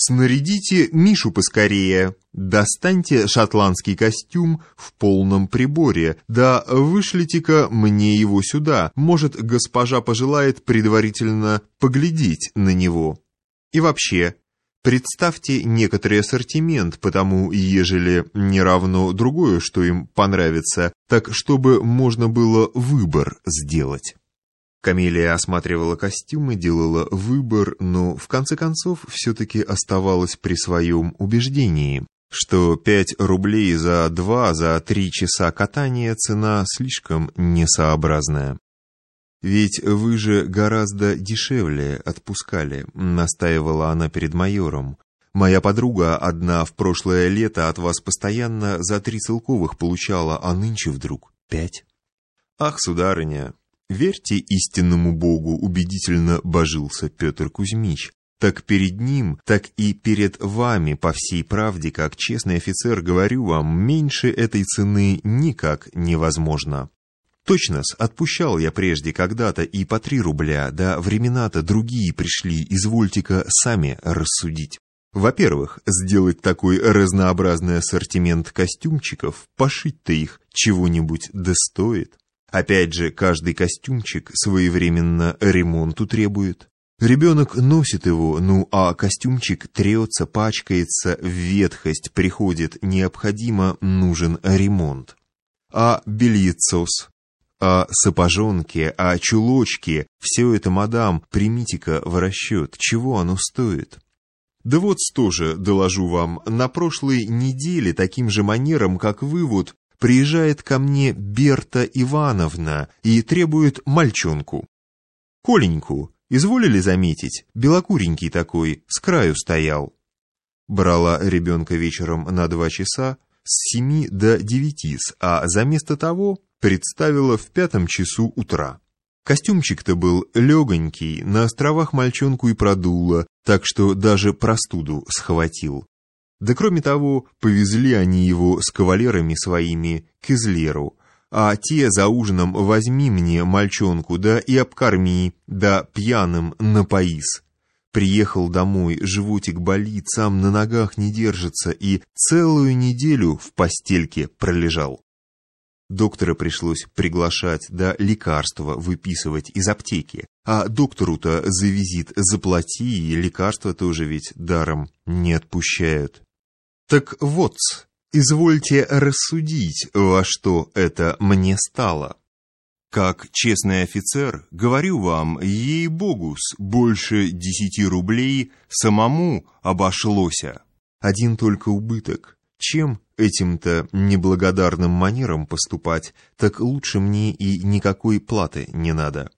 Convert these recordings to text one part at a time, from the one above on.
Снарядите Мишу поскорее, достаньте шотландский костюм в полном приборе, да вышлите-ка мне его сюда, может, госпожа пожелает предварительно поглядеть на него. И вообще, представьте некоторый ассортимент, потому, ежели не равно другое, что им понравится, так чтобы можно было выбор сделать. Камелия осматривала костюмы, делала выбор, но в конце концов все-таки оставалась при своем убеждении, что 5 рублей за 2, за 3 часа катания цена слишком несообразная. «Ведь вы же гораздо дешевле отпускали», — настаивала она перед майором. «Моя подруга одна в прошлое лето от вас постоянно за три целковых получала, а нынче вдруг пять». «Ах, сударыня, Верьте истинному Богу, убедительно божился Петр Кузьмич. Так перед ним, так и перед вами, по всей правде, как честный офицер, говорю вам, меньше этой цены никак невозможно. Точно-с, отпущал я прежде когда-то и по три рубля, да времена-то другие пришли, извольте-ка сами рассудить. Во-первых, сделать такой разнообразный ассортимент костюмчиков, пошить-то их чего-нибудь достоит. Опять же, каждый костюмчик своевременно ремонту требует. Ребенок носит его, ну а костюмчик трется, пачкается, в ветхость приходит, необходимо нужен ремонт. А бельецос, а сапожонки, а чулочки, все это, мадам, примите-ка в расчет, чего оно стоит. Да вот тоже, доложу вам, на прошлой неделе таким же манером, как вы вот, приезжает ко мне Берта Ивановна и требует мальчонку. Коленьку, изволили заметить, белокуренький такой, с краю стоял. Брала ребенка вечером на два часа, с семи до девяти, а за место того представила в пятом часу утра. Костюмчик-то был легонький, на островах мальчонку и продуло, так что даже простуду схватил. Да кроме того, повезли они его с кавалерами своими к Излеру, а те за ужином возьми мне мальчонку, да и обкорми, да пьяным напоис. Приехал домой, животик болит, сам на ногах не держится и целую неделю в постельке пролежал. Доктора пришлось приглашать, да лекарства выписывать из аптеки. А доктору-то за визит заплати, и лекарства тоже ведь даром не отпущают. Так вот, извольте рассудить, во что это мне стало. Как честный офицер, говорю вам, ей-богу, с больше десяти рублей самому обошлося. Один только убыток. Чем этим-то неблагодарным манером поступать, так лучше мне и никакой платы не надо.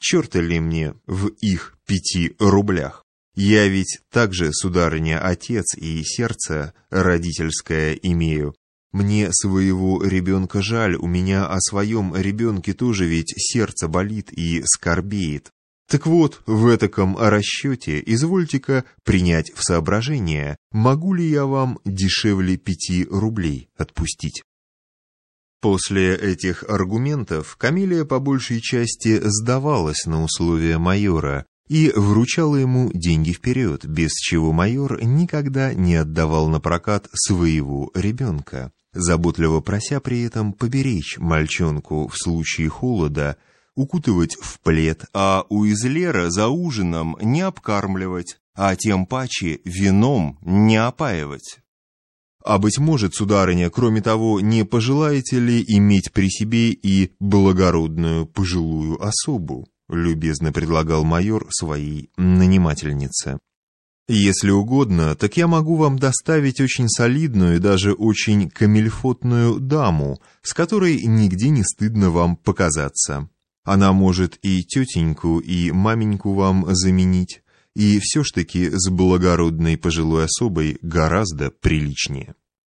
Черта ли мне в их пяти рублях? Я ведь также, сударыня, отец и сердце родительское имею. Мне своего ребенка жаль, у меня о своем ребенке тоже ведь сердце болит и скорбеет. Так вот, в этаком расчете извольте-ка принять в соображение, могу ли я вам дешевле пяти рублей отпустить. После этих аргументов Камилия по большей части сдавалась на условия майора, и вручала ему деньги вперед, без чего майор никогда не отдавал на прокат своего ребенка, заботливо прося при этом поберечь мальчонку в случае холода, укутывать в плед, а у излера за ужином не обкармливать, а тем паче вином не опаивать. А быть может, сударыня, кроме того, не пожелаете ли иметь при себе и благородную пожилую особу? — любезно предлагал майор своей нанимательнице. «Если угодно, так я могу вам доставить очень солидную и даже очень камельфотную даму, с которой нигде не стыдно вам показаться. Она может и тетеньку, и маменьку вам заменить, и все ж таки с благородной пожилой особой гораздо приличнее».